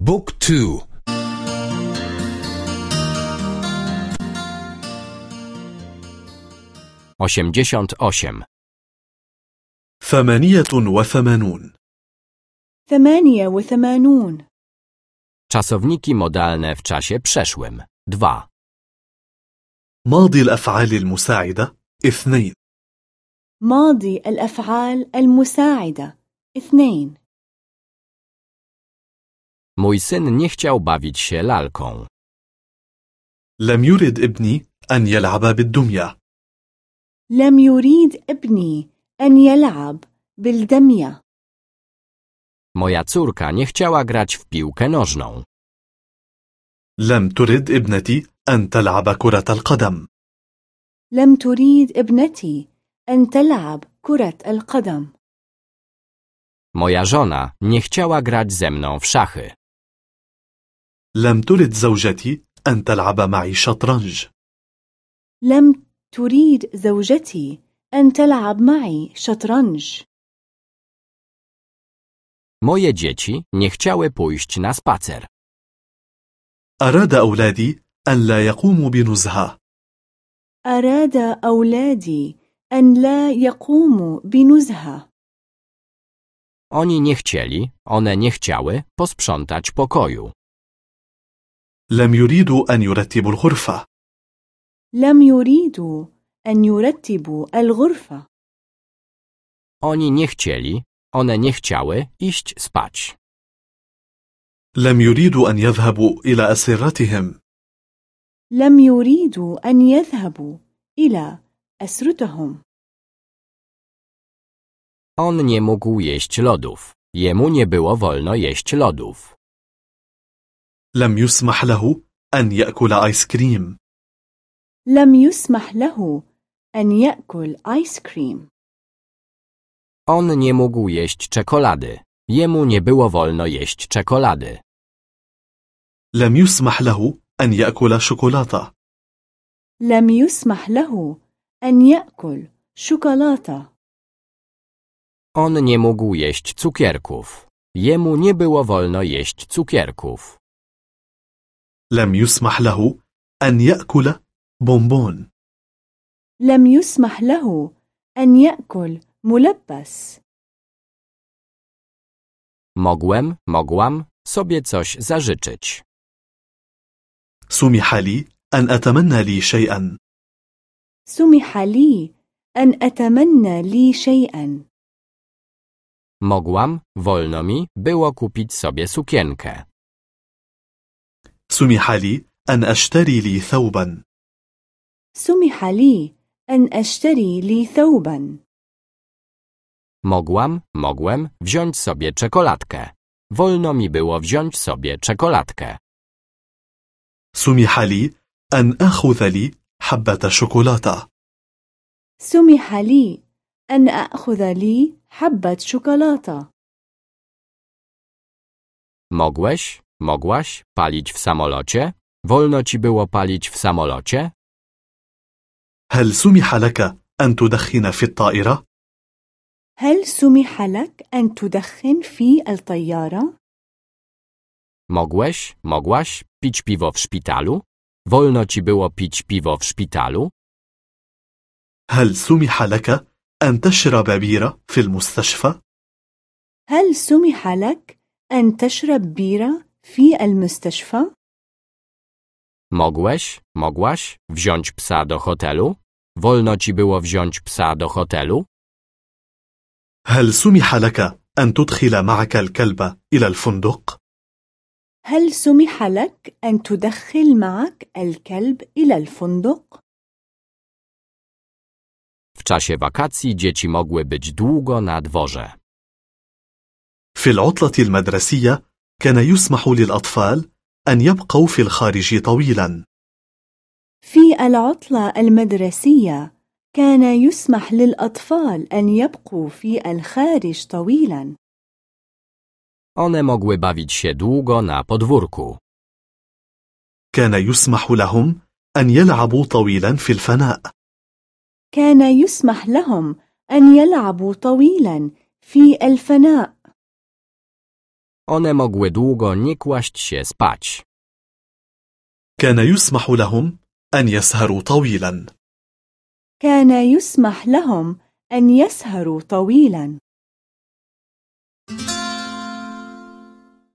بوك تو. osiemdziesiąt osiem, ثمانية وثمانون. ثمانية وثمانون. Czasowniki modalne w czasie przeszłym. dwa, ماضي الأفعال المساعدة. اثنين. ماضي الأفعال المساعدة. اثنين. Mój syn nie chciał bawić się lalką. لم يرد ابني أن يلعب بالدمية لم يريد ابني أن يلعب بالدمية Moja córka nie chciała grać w piłkę nożną. لم ترد ابنتي أن تلعب كرة القدم لم تريد ابنتي أن تلعب كرة القدم Moja żona nie chciała grać ze mną w szachy. لم ترد زوجتي أن تلعب معي شطرنج لم تريد زوجتي أن تلعب معي شطرنج Moje dzieci nie chciały pójść na spacer. أراد أولادي أن لا يقوموا بنزهة أراد أولادي أن لا يقوموا بنزهة Oni nie chcieli, one nie chciały posprzątać pokoju. لم يريدوا أن يرتبوا الغرفة لم يريدوا أن يرتبوا الغرفة Oni nie chcieli, one nie chciały iść spać. لم يريدوا أن يذهبوا إلى أسرتهم لم يريدوا أن يذهبوا إلى أسرتهم On nie mógł jeść lodów. Jemu nie było wolno jeść lodów. لم يسمح له أن يأكل آيس كريم لم يسمح له أن يأكل آيس كريم On nie mógł jeść czekolady. Jemu nie było wolno jeść czekolady. لم يسمح له أن يأكل شوكولاتة لم يسمح له أن يأكل شوكولاتة On nie mógł jeść cukierków. Jemu nie było wolno jeść cukierków. لم يسمح له أن يأكل بونبون لم يسمح له أن يأكل ملبس Mogłem, mogłam sobie coś zażyczyć. سمح لي أن أتمنى لي شيئا سمح لي أن أتمنى لي شيئا Mogłam, wolno mi było kupić sobie sukienkę. سمح لي أن أشتري لي ثوبا سمح لي أن أشتري لي ثوبا Mogłam, mogłem wziąć sobie czekoladkę. Wolno mi było wziąć sobie czekoladkę. سمح لي أن أخذ لي حبة شوكولاتة سمح لي أن أخذ لي حبة شوكولاتة Mogłeś, mogłaś palić w samolocie? Wolno ci było palić w samolocie? هل سمح لك أن تدخن في الطائرة؟ هل سمح لك أن تدخن في الطيارة؟ Mogłeś, mogłaś pić piwo w szpitalu? Wolno ci było pić piwo w szpitalu? هل سمح لك أن تشرب بيرة في المستشفى؟ هل سمح لك أن تشرب بيرة في المستشفى؟ Mogłeś, mogłaś wziąć psa do hotelu? Wolno ci było wziąć psa do hotelu? هل سمح لك أن تدخل معك الكلب إلى الفندق؟ هل سمح لك أن تدخل معك الكلب إلى الفندق؟ W czasie wakacji dzieci mogły być długo na dworze. في العطلة المدرسية كان يسمح للأطفال أن يبقوا في الخارج طويلا. في العطلة المدرسية كان يسمح للأطفال أن يبقوا في الخارج طويلا. One mogły bawić się długo na podwórku. كان يسمح لهم أن يلعبوا طويلا في الفناء. كان يسمح لهم أن يلعبوا طويلا في الفناء. One mogły długo nie kłaść się spać. كان يسمح لهم أن يسهروا طويلا كان يسمح لهم أن يسهروا طويلا